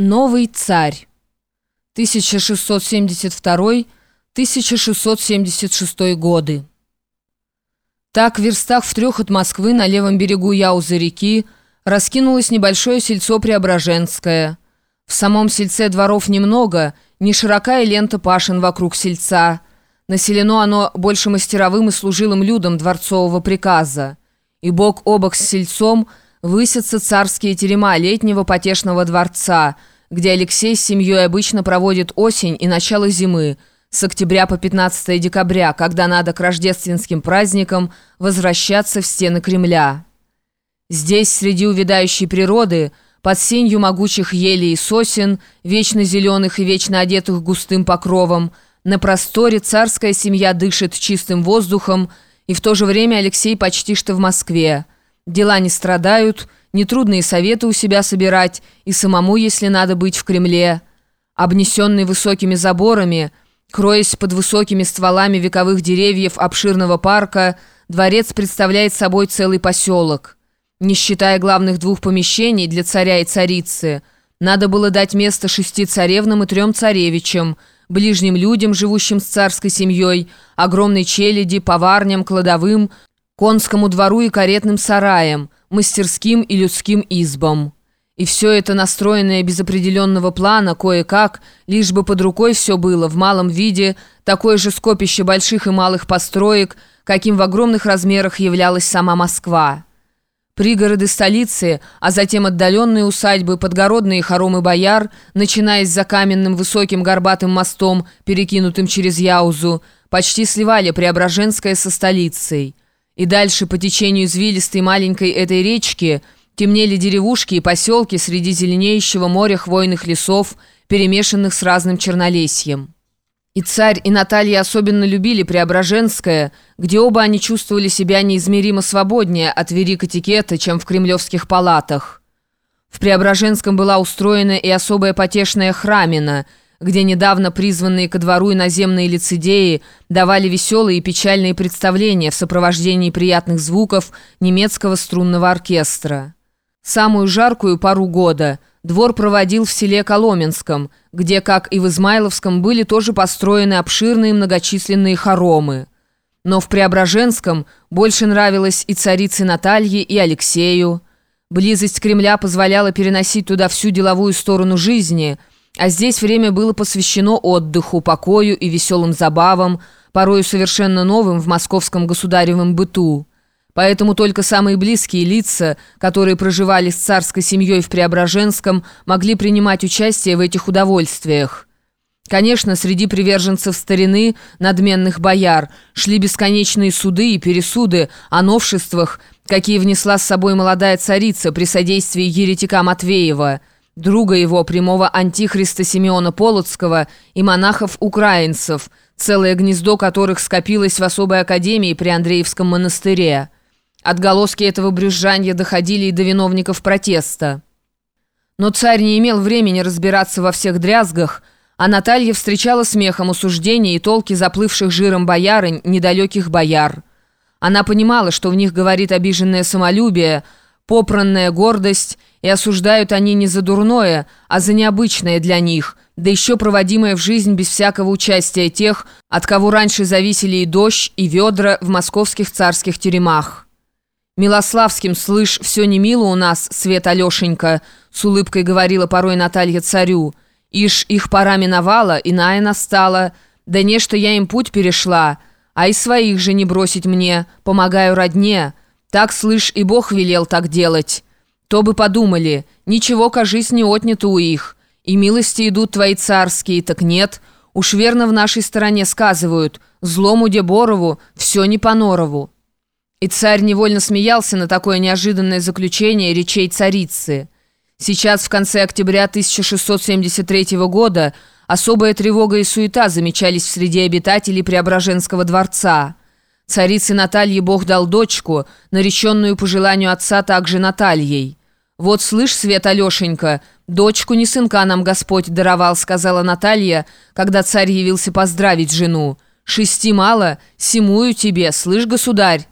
Новый царь. 1672-1676 годы. Так в верстах в трех от Москвы на левом берегу Яузы реки раскинулось небольшое сельцо Преображенское. В самом сельце дворов немного, не широкая лента пашин вокруг сельца. Населено оно больше мастеровым и служилым людом дворцового приказа. И бок о бок с сельцом – высятся царские терема летнего потешного дворца, где Алексей с семьей обычно проводит осень и начало зимы, с октября по 15 декабря, когда надо к рождественским праздникам возвращаться в стены Кремля. Здесь, среди увядающей природы, под сенью могучих елей и сосен, вечно зеленых и вечно одетых густым покровом, на просторе царская семья дышит чистым воздухом, и в то же время Алексей почти что в Москве – Дела не страдают, нетрудные советы у себя собирать, и самому, если надо быть в Кремле. Обнесенный высокими заборами, кроясь под высокими стволами вековых деревьев обширного парка, дворец представляет собой целый поселок. Не считая главных двух помещений для царя и царицы, надо было дать место шести царевнам и трем царевичам, ближним людям, живущим с царской семьей, огромной челяди, поварням, кладовым, конскому двору и каретным сараям, мастерским и людским избам. И все это настроенное без определенного плана, кое-как, лишь бы под рукой все было в малом виде, такое же скопище больших и малых построек, каким в огромных размерах являлась сама Москва. Пригороды столицы, а затем отдаленные усадьбы, подгородные хоромы бояр, начинаясь за каменным высоким горбатым мостом, перекинутым через Яузу, почти сливали Преображенское со столицей. И дальше по течению извилистой маленькой этой речки темнели деревушки и поселки среди зеленеющего моря хвойных лесов, перемешанных с разным чернолесьем. И царь, и Наталья особенно любили Преображенское, где оба они чувствовали себя неизмеримо свободнее от верик этикета, чем в кремлевских палатах. В Преображенском была устроена и особая потешная храмина – где недавно призванные ко двору иноземные лицедеи давали веселые и печальные представления в сопровождении приятных звуков немецкого струнного оркестра. Самую жаркую пару года двор проводил в селе Коломенском, где, как и в Измайловском, были тоже построены обширные многочисленные хоромы. Но в Преображенском больше нравилось и царице Наталье, и Алексею. Близость Кремля позволяла переносить туда всю деловую сторону жизни – а здесь время было посвящено отдыху, покою и веселым забавам, порою совершенно новым в московском государевом быту. Поэтому только самые близкие лица, которые проживали с царской семьей в Преображенском, могли принимать участие в этих удовольствиях. Конечно, среди приверженцев старины, надменных бояр, шли бесконечные суды и пересуды о новшествах, какие внесла с собой молодая царица при содействии еретика Матвеева – друга его, прямого антихриста Симеона Полоцкого и монахов-украинцев, целое гнездо которых скопилось в особой академии при Андреевском монастыре. Отголоски этого брюзжанья доходили и до виновников протеста. Но царь не имел времени разбираться во всех дрязгах, а Наталья встречала смехом осуждения и толки заплывших жиром боярынь, недалеких бояр. Она понимала, что в них говорит обиженное самолюбие, попранная гордость и осуждают они не за дурное, а за необычное для них, да еще проводимое в жизнь без всякого участия тех, от кого раньше зависели и дождь, и ведра в московских царских теремах. «Милославским, слышь, все не мило у нас, Свет Алешенька», с улыбкой говорила порой Наталья царю. «Ишь, их пора миновала, иная настала. Да не, что я им путь перешла, а и своих же не бросить мне, помогаю родне. Так, слышь, и Бог велел так делать». То бы подумали, ничего, кажись, не отнято у их. И милости идут твои царские, так нет. Уж верно в нашей стороне сказывают, злому Деборову все не по норову. И царь невольно смеялся на такое неожиданное заключение речей царицы. Сейчас, в конце октября 1673 года, особая тревога и суета замечались в среде обитателей Преображенского дворца. Царице Наталье Бог дал дочку, нареченную по желанию отца также Натальей. «Вот слышь, Свет Алешенька, дочку не сынка нам Господь даровал», сказала Наталья, когда царь явился поздравить жену. «Шести мало, семую тебе, слышь, государь».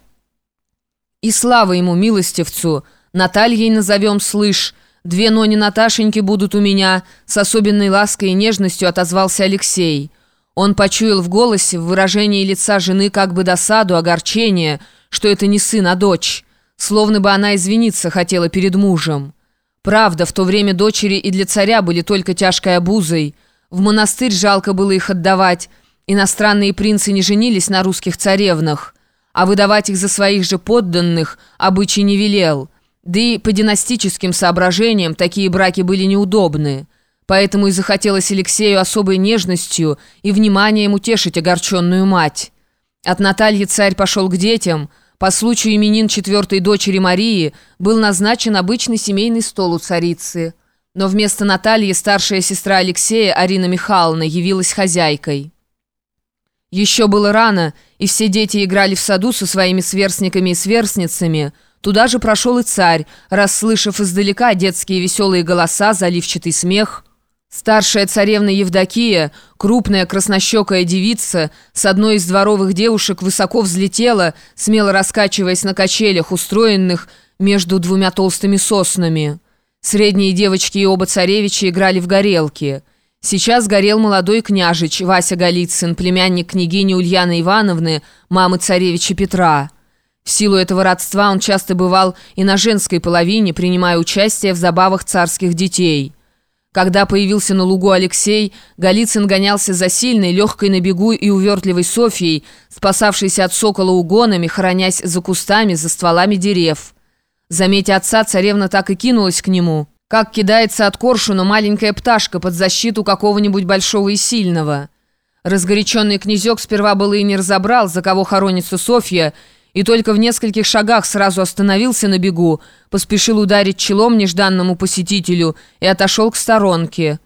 И слава ему, милостивцу, Натальей назовем, слышь, Две Нони Наташеньки будут у меня», — с особенной лаской и нежностью отозвался Алексей. Он почуял в голосе, в выражении лица жены как бы досаду, огорчение, что это не сын, а дочь, словно бы она извиниться хотела перед мужем. Правда, в то время дочери и для царя были только тяжкой обузой. В монастырь жалко было их отдавать. Иностранные принцы не женились на русских царевнах, а выдавать их за своих же подданных обычай не велел. Да и по династическим соображениям такие браки были неудобны. Поэтому и захотелось Алексею особой нежностью и вниманием утешить огорченную мать. От Натальи царь пошел к детям – по случаю именин четвертой дочери Марии был назначен обычный семейный стол у царицы. Но вместо Натальи старшая сестра Алексея, Арина Михайловна, явилась хозяйкой. Еще было рано, и все дети играли в саду со своими сверстниками и сверстницами. Туда же прошел и царь, расслышав издалека детские веселые голоса, заливчатый смех – Старшая царевна Евдокия, крупная краснощекая девица, с одной из дворовых девушек высоко взлетела, смело раскачиваясь на качелях, устроенных между двумя толстыми соснами. Средние девочки и оба царевича играли в горелки. Сейчас горел молодой княжич Вася Голицын, племянник княгини Ульяны Ивановны, мамы царевича Петра. В силу этого родства он часто бывал и на женской половине, принимая участие в забавах царских детей. Когда появился на лугу Алексей, Голицын гонялся за сильной, легкой на бегу и увертливой Софьей, спасавшейся от сокола угонами, хоронясь за кустами, за стволами дерев. Заметя отца, царевна так и кинулась к нему, как кидается от коршуна маленькая пташка под защиту какого-нибудь большого и сильного. Разгоряченный князек сперва было и не разобрал, за кого хоронится Софья, и только в нескольких шагах сразу остановился на бегу, поспешил ударить челом нежданному посетителю и отошел к сторонке.